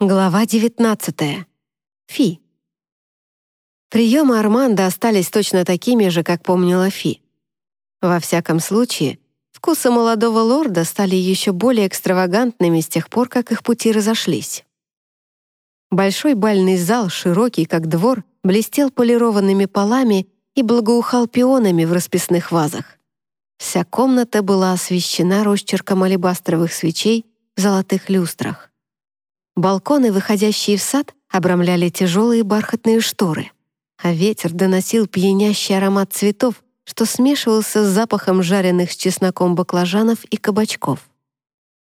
Глава 19. Фи. Приемы Арманда остались точно такими же, как помнила Фи. Во всяком случае, вкусы молодого лорда стали еще более экстравагантными с тех пор, как их пути разошлись. Большой бальный зал, широкий как двор, блестел полированными полами и благоухал пионами в расписных вазах. Вся комната была освещена росчерком алебастровых свечей в золотых люстрах. Балконы, выходящие в сад, обрамляли тяжелые бархатные шторы, а ветер доносил пьянящий аромат цветов, что смешивался с запахом жареных с чесноком баклажанов и кабачков.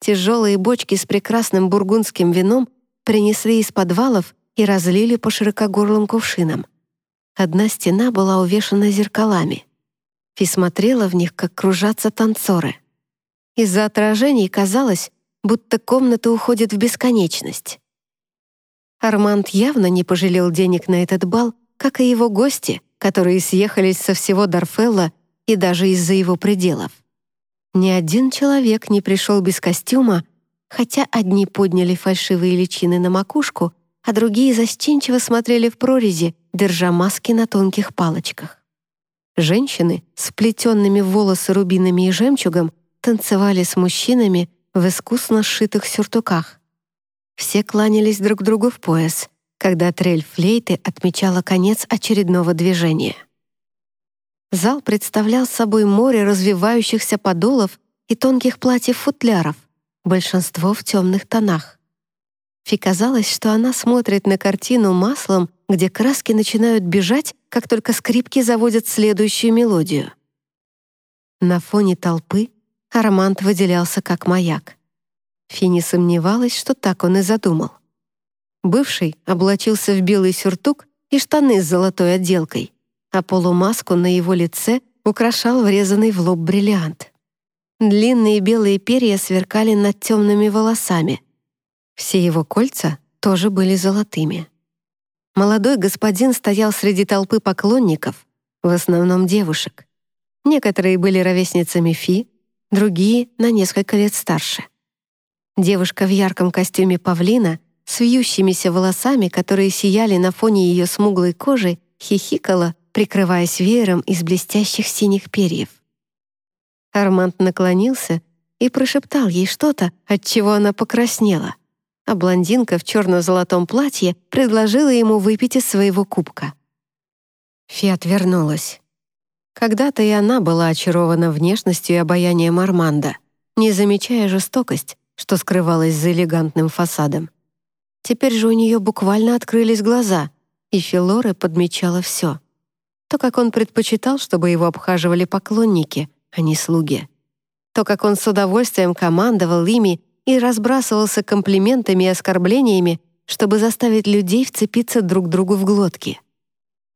Тяжелые бочки с прекрасным бургундским вином принесли из подвалов и разлили по широкогорлым кувшинам. Одна стена была увешана зеркалами. Фи смотрела в них, как кружатся танцоры. Из-за отражений казалось, будто комната уходит в бесконечность. Арманд явно не пожалел денег на этот бал, как и его гости, которые съехались со всего Дарфелла и даже из-за его пределов. Ни один человек не пришел без костюма, хотя одни подняли фальшивые личины на макушку, а другие застенчиво смотрели в прорези, держа маски на тонких палочках. Женщины с плетенными волосы рубинами и жемчугом танцевали с мужчинами, в искусно сшитых сюртуках. Все кланялись друг другу в пояс, когда трель флейты отмечала конец очередного движения. Зал представлял собой море развивающихся подолов и тонких платьев-футляров, большинство в темных тонах. Фи казалось, что она смотрит на картину маслом, где краски начинают бежать, как только скрипки заводят следующую мелодию. На фоне толпы Арманд выделялся как маяк. Фи не сомневалась, что так он и задумал. Бывший облачился в белый сюртук и штаны с золотой отделкой, а полумаску на его лице украшал врезанный в лоб бриллиант. Длинные белые перья сверкали над темными волосами. Все его кольца тоже были золотыми. Молодой господин стоял среди толпы поклонников, в основном девушек. Некоторые были ровесницами Фи, другие — на несколько лет старше. Девушка в ярком костюме павлина с вьющимися волосами, которые сияли на фоне ее смуглой кожи, хихикала, прикрываясь веером из блестящих синих перьев. Арманд наклонился и прошептал ей что-то, от чего она покраснела, а блондинка в черно-золотом платье предложила ему выпить из своего кубка. Фи отвернулась. Когда-то и она была очарована внешностью и обаянием Арманда, не замечая жестокость, что скрывалась за элегантным фасадом. Теперь же у нее буквально открылись глаза, и Филоре подмечала все. То, как он предпочитал, чтобы его обхаживали поклонники, а не слуги. То, как он с удовольствием командовал ими и разбрасывался комплиментами и оскорблениями, чтобы заставить людей вцепиться друг другу в глотки.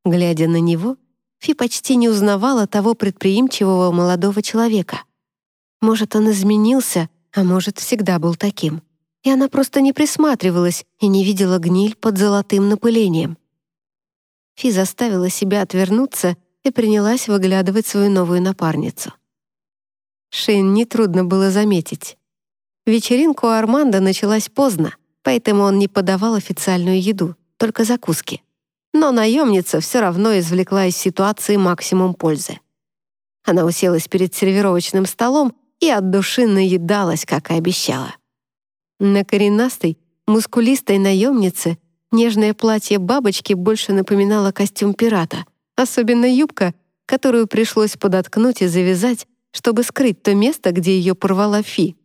Глядя на него — Фи почти не узнавала того предприимчивого молодого человека. Может, он изменился, а может, всегда был таким. И она просто не присматривалась и не видела гниль под золотым напылением. Фи заставила себя отвернуться и принялась выглядывать свою новую напарницу. Шейн нетрудно было заметить. Вечеринка у Армандо началась поздно, поэтому он не подавал официальную еду, только закуски но наемница все равно извлекла из ситуации максимум пользы. Она уселась перед сервировочным столом и от души наедалась, как и обещала. На коренастой, мускулистой наемнице нежное платье бабочки больше напоминало костюм пирата, особенно юбка, которую пришлось подоткнуть и завязать, чтобы скрыть то место, где ее порвала Фи.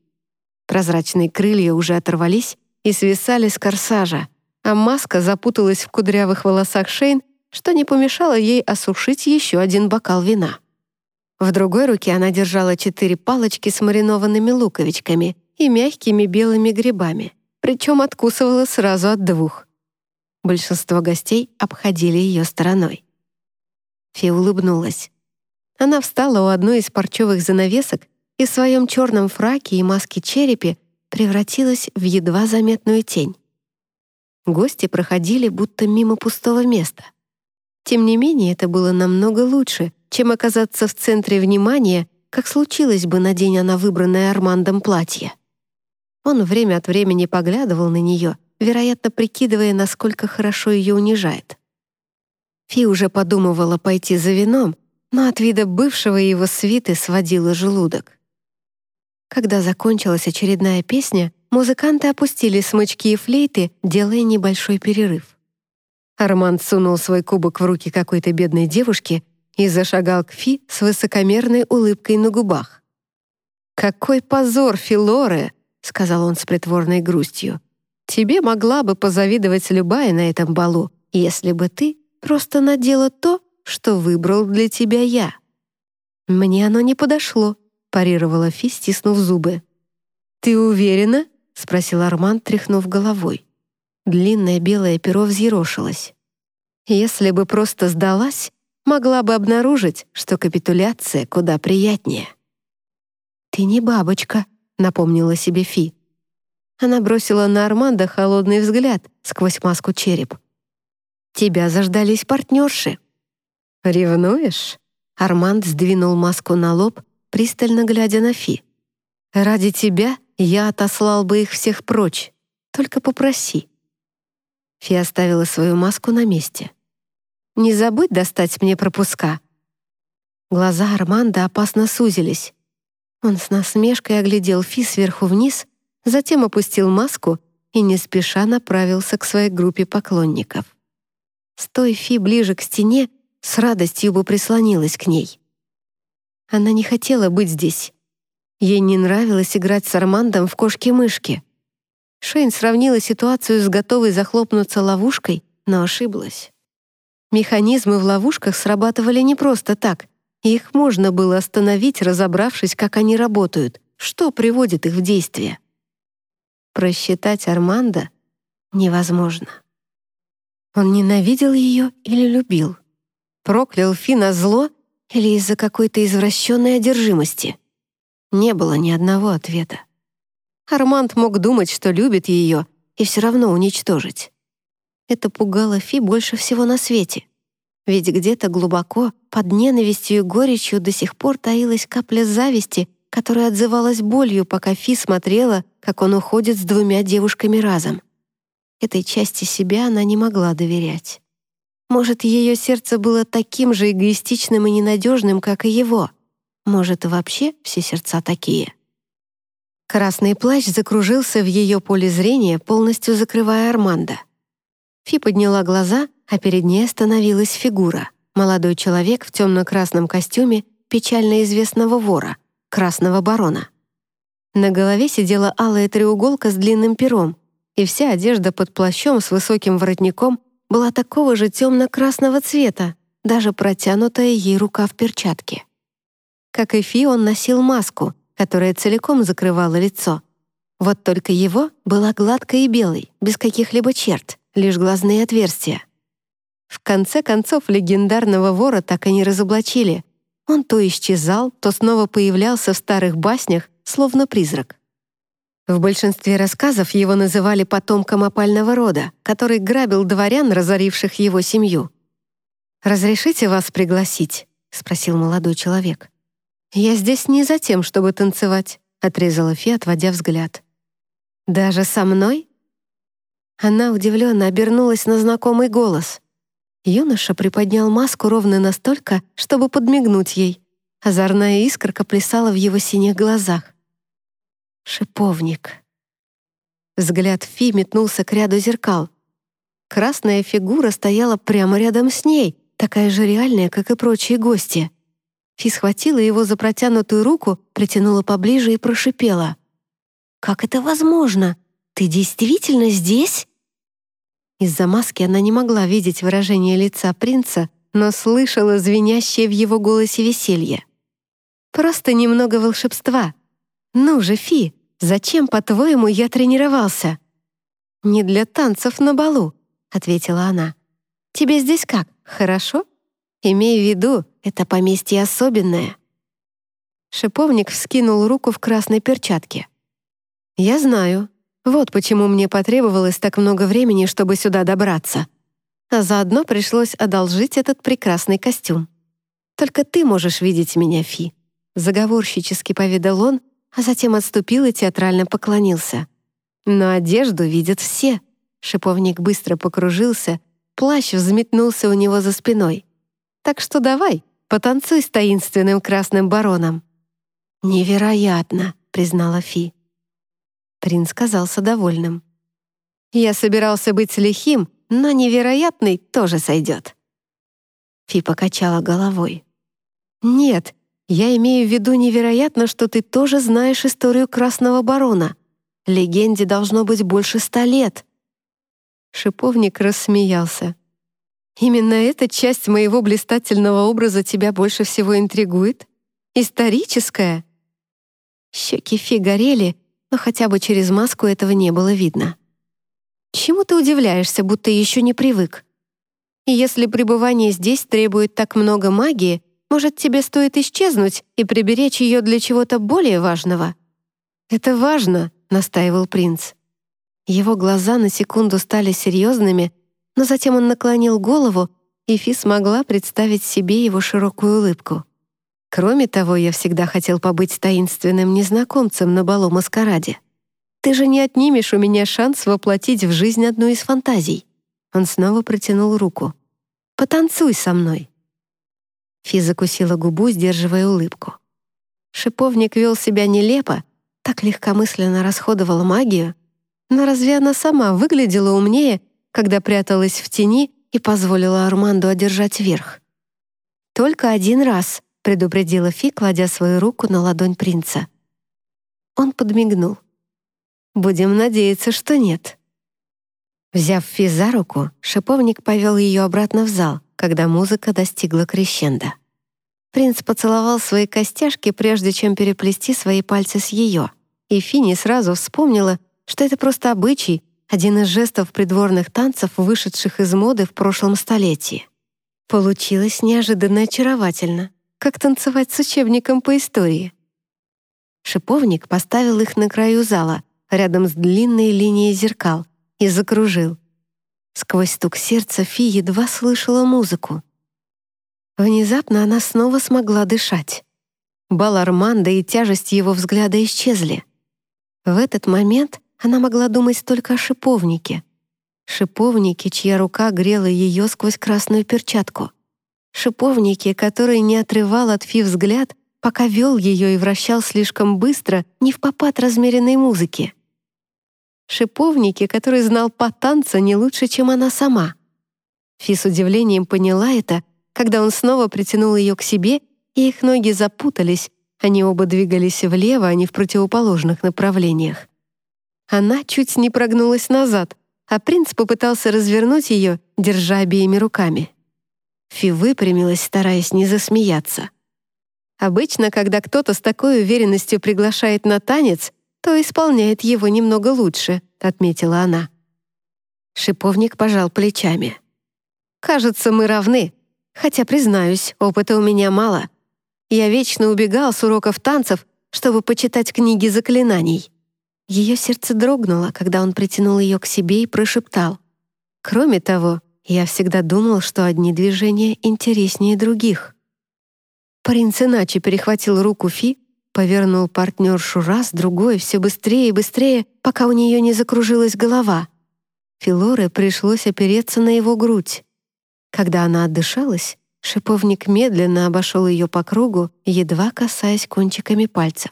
Прозрачные крылья уже оторвались и свисали с корсажа, а маска запуталась в кудрявых волосах Шейн, что не помешало ей осушить еще один бокал вина. В другой руке она держала четыре палочки с маринованными луковичками и мягкими белыми грибами, причем откусывала сразу от двух. Большинство гостей обходили ее стороной. Фи улыбнулась. Она встала у одной из парчевых занавесок и в своем черном фраке и маске черепе превратилась в едва заметную тень. Гости проходили будто мимо пустого места. Тем не менее, это было намного лучше, чем оказаться в центре внимания, как случилось бы, надень она выбранное Армандом платье. Он время от времени поглядывал на нее, вероятно, прикидывая, насколько хорошо ее унижает. Фи уже подумывала пойти за вином, но от вида бывшего его свиты сводила желудок. Когда закончилась очередная песня, музыканты опустили смычки и флейты, делая небольшой перерыв. Арманд сунул свой кубок в руки какой-то бедной девушки и зашагал к Фи с высокомерной улыбкой на губах. «Какой позор, Филоре!» — сказал он с притворной грустью. «Тебе могла бы позавидовать любая на этом балу, если бы ты просто надела то, что выбрал для тебя я». «Мне оно не подошло», — парировала Фи, стиснув зубы. «Ты уверена?» — спросил Арман, тряхнув головой. Длинное белое перо взъерошилось. «Если бы просто сдалась, могла бы обнаружить, что капитуляция куда приятнее». «Ты не бабочка», — напомнила себе Фи. Она бросила на Арманда холодный взгляд сквозь маску череп. «Тебя заждались партнерши». «Ревнуешь?» Арманд сдвинул маску на лоб, пристально глядя на Фи. «Ради тебя я отослал бы их всех прочь. Только попроси». Фи оставила свою маску на месте. «Не забудь достать мне пропуска». Глаза Арманда опасно сузились. Он с насмешкой оглядел Фи сверху вниз, затем опустил маску и не спеша направился к своей группе поклонников. Стой Фи ближе к стене, с радостью бы прислонилась к ней. Она не хотела быть здесь. Ей не нравилось играть с Армандом в кошки-мышки. Шейн сравнила ситуацию с готовой захлопнуться ловушкой, но ошиблась. Механизмы в ловушках срабатывали не просто так. Их можно было остановить, разобравшись, как они работают, что приводит их в действие. Просчитать Арманда невозможно. Он ненавидел ее или любил? Проклял Фи на зло или из-за какой-то извращенной одержимости? Не было ни одного ответа. Арманд мог думать, что любит ее, и все равно уничтожить. Это пугало Фи больше всего на свете. Ведь где-то глубоко, под ненавистью и горечью до сих пор таилась капля зависти, которая отзывалась болью, пока Фи смотрела, как он уходит с двумя девушками разом. Этой части себя она не могла доверять. Может, ее сердце было таким же эгоистичным и ненадежным, как и его. Может, вообще все сердца такие. Красный плащ закружился в ее поле зрения, полностью закрывая Арманда. Фи подняла глаза, а перед ней остановилась фигура. Молодой человек в темно-красном костюме печально известного вора, красного барона. На голове сидела алая треуголка с длинным пером, и вся одежда под плащом с высоким воротником была такого же темно-красного цвета, даже протянутая ей рука в перчатке. Как и Фи, он носил маску, которая целиком закрывала лицо. Вот только его была гладкой и белой, без каких-либо черт, лишь глазные отверстия. В конце концов, легендарного вора так и не разоблачили. Он то исчезал, то снова появлялся в старых баснях, словно призрак. В большинстве рассказов его называли потомком опального рода, который грабил дворян, разоривших его семью. «Разрешите вас пригласить?» — спросил молодой человек. «Я здесь не за тем, чтобы танцевать», — отрезала Фи, отводя взгляд. «Даже со мной?» Она удивленно обернулась на знакомый голос. Юноша приподнял маску ровно настолько, чтобы подмигнуть ей. Озорная искорка плясала в его синих глазах. Шиповник. Взгляд Фи метнулся к ряду зеркал. Красная фигура стояла прямо рядом с ней, такая же реальная, как и прочие гости. Фи схватила его за протянутую руку, притянула поближе и прошипела. «Как это возможно? Ты действительно здесь?» Из-за маски она не могла видеть выражение лица принца, но слышала звенящее в его голосе веселье. «Просто немного волшебства», «Ну же, Фи, зачем, по-твоему, я тренировался?» «Не для танцев на балу», — ответила она. «Тебе здесь как, хорошо? Имей в виду, это поместье особенное». Шиповник вскинул руку в красной перчатке. «Я знаю. Вот почему мне потребовалось так много времени, чтобы сюда добраться. А заодно пришлось одолжить этот прекрасный костюм. Только ты можешь видеть меня, Фи», — заговорщически поведал он, а затем отступил и театрально поклонился. «Но одежду видят все. Шиповник быстро покружился, плащ взметнулся у него за спиной. «Так что давай, потанцуй с таинственным красным бароном». «Невероятно», — признала Фи. Принц казался довольным. «Я собирался быть лихим, но невероятный тоже сойдет». Фи покачала головой. «Нет, я имею в виду невероятно, что ты тоже знаешь историю Красного Барона. Легенде должно быть больше ста лет». Шиповник рассмеялся. «Именно эта часть моего блистательного образа тебя больше всего интригует? Историческая?» Щеки Фи горели, но хотя бы через маску этого не было видно. «Чему ты удивляешься, будто еще не привык? Если пребывание здесь требует так много магии, может, тебе стоит исчезнуть и приберечь ее для чего-то более важного?» «Это важно», — настаивал принц. Его глаза на секунду стали серьезными, но затем он наклонил голову, и Фи смогла представить себе его широкую улыбку. «Кроме того, я всегда хотел побыть таинственным незнакомцем на балу маскараде. Ты же не отнимешь у меня шанс воплотить в жизнь одну из фантазий». Он снова протянул руку. «Потанцуй со мной». Фи закусила губу, сдерживая улыбку. Шиповник вел себя нелепо, так легкомысленно расходовал магию, но разве она сама выглядела умнее, когда пряталась в тени и позволила Арманду одержать верх? «Только один раз», — предупредила Фи, кладя свою руку на ладонь принца. Он подмигнул. «Будем надеяться, что нет». Взяв Фи за руку, шиповник повел ее обратно в зал, когда музыка достигла крещенда. Принц поцеловал свои костяшки, прежде чем переплести свои пальцы с ее, и Фи не сразу вспомнила, что это просто обычай, один из жестов придворных танцев, вышедших из моды в прошлом столетии. Получилось неожиданно очаровательно, как танцевать с учебником по истории. Шиповник поставил их на краю зала, рядом с длинной линией зеркал, и закружил. Сквозь стук сердца Фи едва слышала музыку. Внезапно она снова смогла дышать. Бал Арманда и тяжесть его взгляда исчезли. В этот момент она могла думать только о шиповнике. Шиповнике, чья рука грела ее сквозь красную перчатку. Шиповнике, который не отрывал от Фи взгляд, пока вел ее и вращал слишком быстро, не в попад размеренной музыки шиповнике, который знал по танца не лучше, чем она сама. Фи с удивлением поняла это, когда он снова притянул ее к себе, и их ноги запутались, они оба двигались влево, а не в противоположных направлениях. Она чуть не прогнулась назад, а принц попытался развернуть ее, держа обеими руками. Фи выпрямилась, стараясь не засмеяться. Обычно, когда кто-то с такой уверенностью приглашает на танец, то исполняет его немного лучше», — отметила она. Шиповник пожал плечами. «Кажется, мы равны. Хотя, признаюсь, опыта у меня мало. Я вечно убегал с уроков танцев, чтобы почитать книги заклинаний». Ее сердце дрогнуло, когда он притянул ее к себе и прошептал. «Кроме того, я всегда думал, что одни движения интереснее других». Принц иначе перехватил руку Фи, Повернул партнершу раз, другой, все быстрее и быстрее, пока у нее не закружилась голова. Филоре пришлось опереться на его грудь. Когда она отдышалась, шиповник медленно обошел ее по кругу, едва касаясь кончиками пальцев.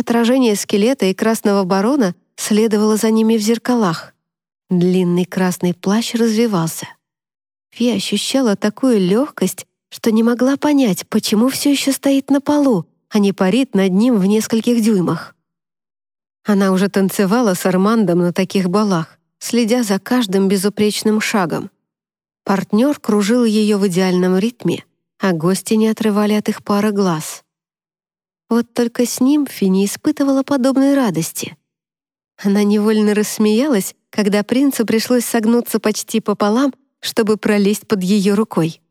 Отражение скелета и красного барона следовало за ними в зеркалах. Длинный красный плащ развивался. Фи ощущала такую легкость, что не могла понять, почему все еще стоит на полу, а не парит над ним в нескольких дюймах. Она уже танцевала с Армандом на таких балах, следя за каждым безупречным шагом. Партнер кружил ее в идеальном ритме, а гости не отрывали от их пары глаз. Вот только с ним Фи не испытывала подобной радости. Она невольно рассмеялась, когда принцу пришлось согнуться почти пополам, чтобы пролезть под ее рукой.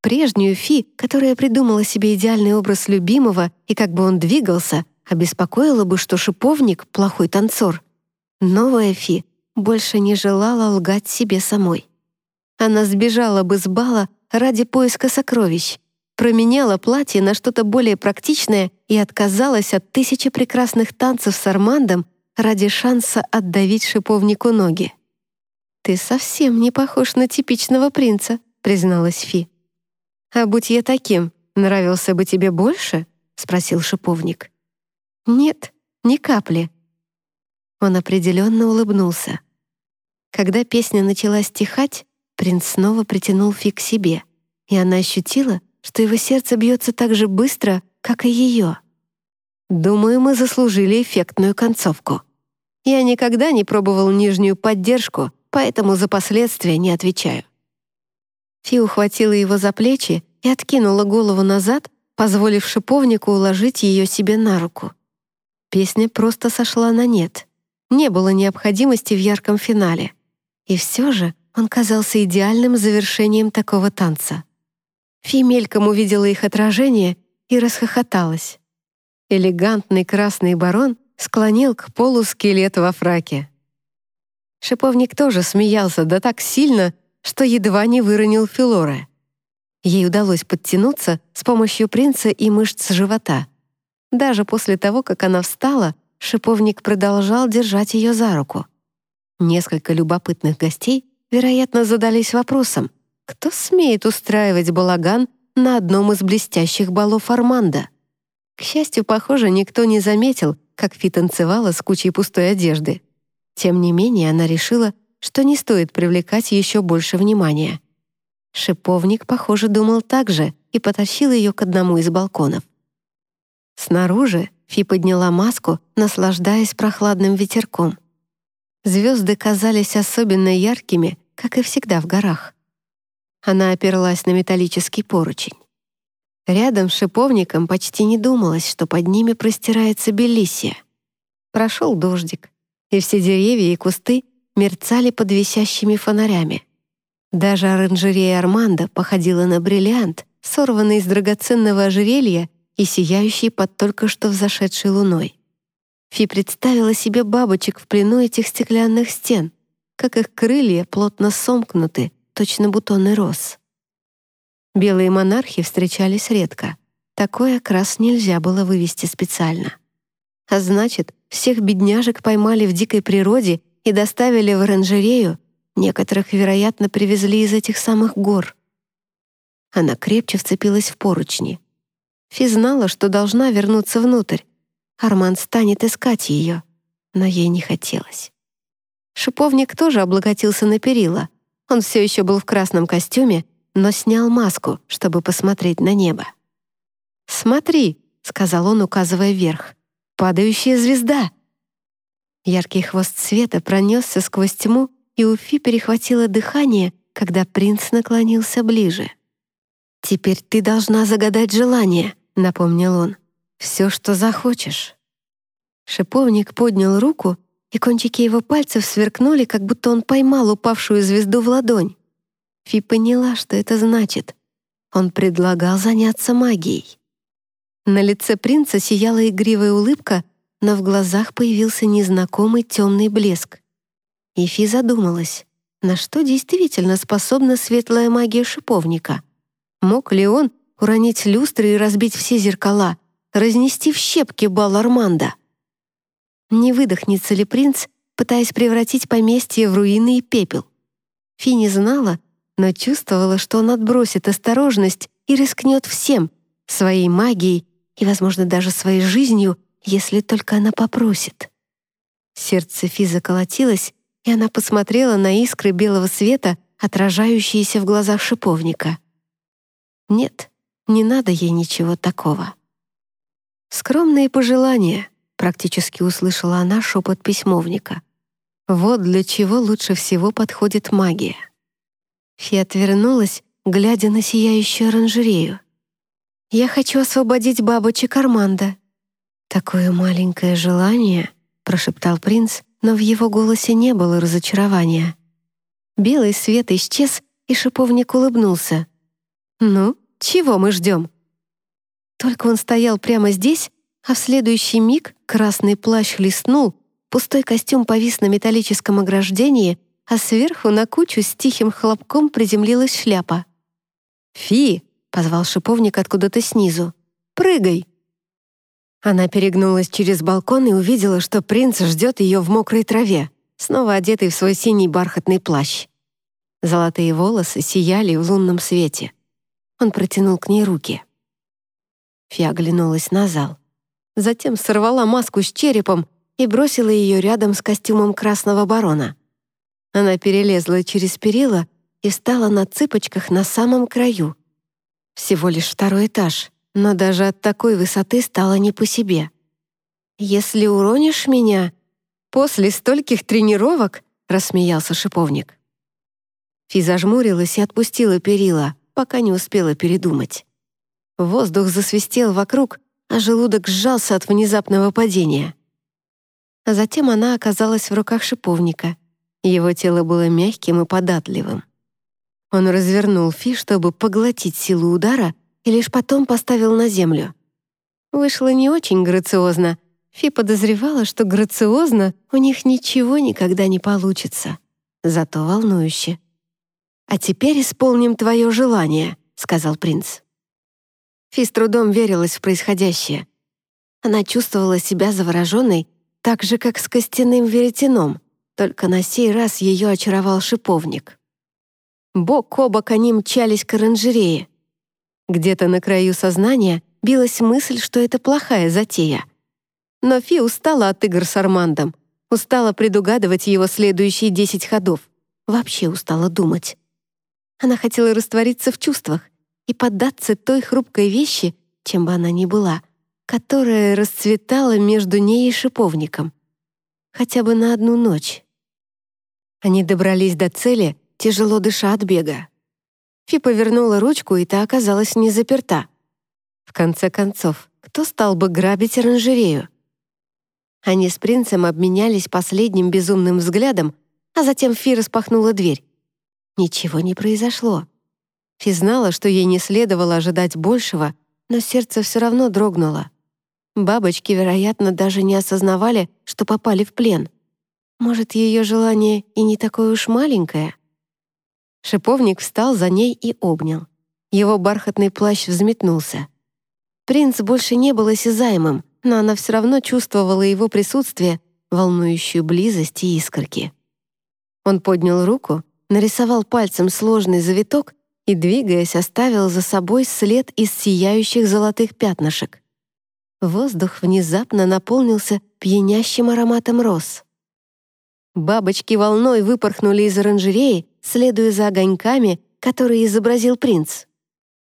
Прежнюю Фи, которая придумала себе идеальный образ любимого и как бы он двигался, обеспокоила бы, что шиповник — плохой танцор. Новая Фи больше не желала лгать себе самой. Она сбежала бы с бала ради поиска сокровищ, променяла платье на что-то более практичное и отказалась от тысячи прекрасных танцев с Армандом ради шанса отдавить шиповнику ноги. «Ты совсем не похож на типичного принца», — призналась Фи. «А будь я таким, нравился бы тебе больше?» — спросил шиповник. «Нет, ни капли». Он определенно улыбнулся. Когда песня начала стихать, принц снова притянул Фи к себе, и она ощутила, что его сердце бьется так же быстро, как и ее. Думаю, мы заслужили эффектную концовку. Я никогда не пробовал нижнюю поддержку, поэтому за последствия не отвечаю. Фи ухватила его за плечи и откинула голову назад, позволив шиповнику уложить ее себе на руку. Песня просто сошла на нет. Не было необходимости в ярком финале. И все же он казался идеальным завершением такого танца. Фи увидела их отражение и расхохоталась. Элегантный красный барон склонил к полу скелет во фраке. Шиповник тоже смеялся, да так сильно, что едва не выронил Филора. Ей удалось подтянуться с помощью принца и мышц живота. Даже после того, как она встала, шиповник продолжал держать ее за руку. Несколько любопытных гостей, вероятно, задались вопросом, кто смеет устраивать балаган на одном из блестящих балов Арманда. К счастью, похоже, никто не заметил, как Фи танцевала с кучей пустой одежды. Тем не менее, она решила, что не стоит привлекать еще больше внимания. Шиповник, похоже, думал так же и потащил ее к одному из балконов. Снаружи Фи подняла маску, наслаждаясь прохладным ветерком. Звезды казались особенно яркими, как и всегда в горах. Она оперлась на металлический поручень. Рядом с шиповником почти не думалось, что под ними простирается Белиссия. Прошел дождик, и все деревья и кусты мерцали под висящими фонарями. Даже оранжерея Армандо походила на бриллиант, сорванный из драгоценного ожерелья и сияющий под только что взошедшей луной. Фи представила себе бабочек в плену этих стеклянных стен, как их крылья плотно сомкнуты, точно бутоны роз. Белые монархи встречались редко. Такой окрас нельзя было вывести специально. А значит, всех бедняжек поймали в дикой природе и доставили в оранжерею, некоторых, вероятно, привезли из этих самых гор. Она крепче вцепилась в поручни. Фи знала, что должна вернуться внутрь. Арман станет искать ее, но ей не хотелось. Шиповник тоже облокотился на перила. Он все еще был в красном костюме но снял маску, чтобы посмотреть на небо. «Смотри», — сказал он, указывая вверх, — «падающая звезда». Яркий хвост света пронесся сквозь тьму, и у Фи перехватило дыхание, когда принц наклонился ближе. «Теперь ты должна загадать желание», — напомнил он. «Все, что захочешь». Шиповник поднял руку, и кончики его пальцев сверкнули, как будто он поймал упавшую звезду в ладонь. Фи поняла, что это значит. Он предлагал заняться магией. На лице принца сияла игривая улыбка, но в глазах появился незнакомый темный блеск. И Фи задумалась, на что действительно способна светлая магия шиповника. Мог ли он уронить люстры и разбить все зеркала, разнести в щепки бал Арманда? Не выдохнется ли принц, пытаясь превратить поместье в руины и пепел? Фи знала, но чувствовала, что он отбросит осторожность и рискнет всем, своей магией и, возможно, даже своей жизнью, если только она попросит. Сердце Фи заколотилось, и она посмотрела на искры белого света, отражающиеся в глазах шиповника. Нет, не надо ей ничего такого. «Скромные пожелания», — практически услышала она шепот письмовника. «Вот для чего лучше всего подходит магия». Фи отвернулась, глядя на сияющую оранжерею. «Я хочу освободить бабочек Арманда». «Такое маленькое желание», — прошептал принц, но в его голосе не было разочарования. Белый свет исчез, и шиповник улыбнулся. «Ну, чего мы ждем?» Только он стоял прямо здесь, а в следующий миг красный плащ хлестнул, пустой костюм повис на металлическом ограждении, а сверху на кучу с тихим хлопком приземлилась шляпа. «Фи!» — позвал шиповник откуда-то снизу. «Прыгай!» Она перегнулась через балкон и увидела, что принц ждет ее в мокрой траве, снова одетый в свой синий бархатный плащ. Золотые волосы сияли в лунном свете. Он протянул к ней руки. Фи оглянулась на зал. Затем сорвала маску с черепом и бросила ее рядом с костюмом красного барона. Она перелезла через перила и встала на цыпочках на самом краю. Всего лишь второй этаж, но даже от такой высоты стало не по себе. «Если уронишь меня...» «После стольких тренировок...» — рассмеялся шиповник. Фи зажмурилась и отпустила перила, пока не успела передумать. Воздух засвистел вокруг, а желудок сжался от внезапного падения. А затем она оказалась в руках шиповника. Его тело было мягким и податливым. Он развернул Фи, чтобы поглотить силу удара, и лишь потом поставил на землю. Вышло не очень грациозно. Фи подозревала, что грациозно у них ничего никогда не получится. Зато волнующе. «А теперь исполним твое желание», — сказал принц. Фи с трудом верилась в происходящее. Она чувствовала себя завороженной так же, как с костяным веретеном, только на сей раз ее очаровал шиповник. Бок о бок они мчались к оранжерее. Где-то на краю сознания билась мысль, что это плохая затея. Но Фи устала от игр с Армандом, устала предугадывать его следующие десять ходов, вообще устала думать. Она хотела раствориться в чувствах и поддаться той хрупкой вещи, чем бы она ни была, которая расцветала между ней и шиповником. Хотя бы на одну ночь. Они добрались до цели, тяжело дыша от бега. Фи повернула ручку, и та оказалась не заперта. В конце концов, кто стал бы грабить оранжерею? Они с принцем обменялись последним безумным взглядом, а затем Фи распахнула дверь. Ничего не произошло. Фи знала, что ей не следовало ожидать большего, но сердце все равно дрогнуло. Бабочки, вероятно, даже не осознавали, что попали в плен. Может, ее желание и не такое уж маленькое? Шиповник встал за ней и обнял. Его бархатный плащ взметнулся. Принц больше не был осязаемым, но она все равно чувствовала его присутствие, волнующую близость и искорки. Он поднял руку, нарисовал пальцем сложный завиток и, двигаясь, оставил за собой след из сияющих золотых пятнышек. Воздух внезапно наполнился пьянящим ароматом роз. Бабочки волной выпорхнули из оранжереи, следуя за огоньками, которые изобразил принц.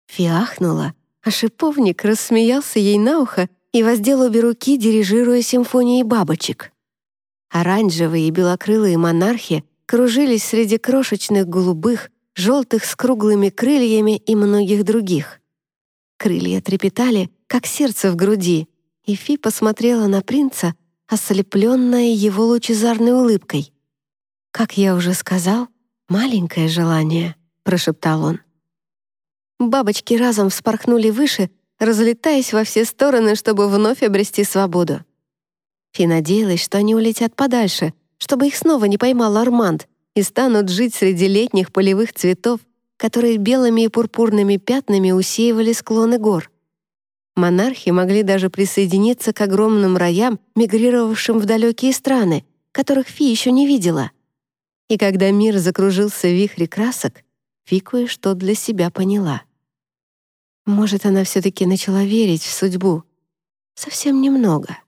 Фиахнула, а шиповник рассмеялся ей на ухо и воздел обе руки, дирижируя симфонией бабочек. Оранжевые и белокрылые монархи кружились среди крошечных голубых, желтых с круглыми крыльями и многих других. Крылья трепетали, как сердце в груди, и Фи посмотрела на принца, ослепленная его лучезарной улыбкой. «Как я уже сказал, маленькое желание», — прошептал он. Бабочки разом вспорхнули выше, разлетаясь во все стороны, чтобы вновь обрести свободу. Фи надеялась, что они улетят подальше, чтобы их снова не поймал Арманд и станут жить среди летних полевых цветов, которые белыми и пурпурными пятнами усеивали склоны гор. Монархи могли даже присоединиться к огромным роям, мигрировавшим в далекие страны, которых Фи еще не видела. И когда мир закружился в вихре красок, Фи кое-что для себя поняла. Может, она все-таки начала верить в судьбу. Совсем немного.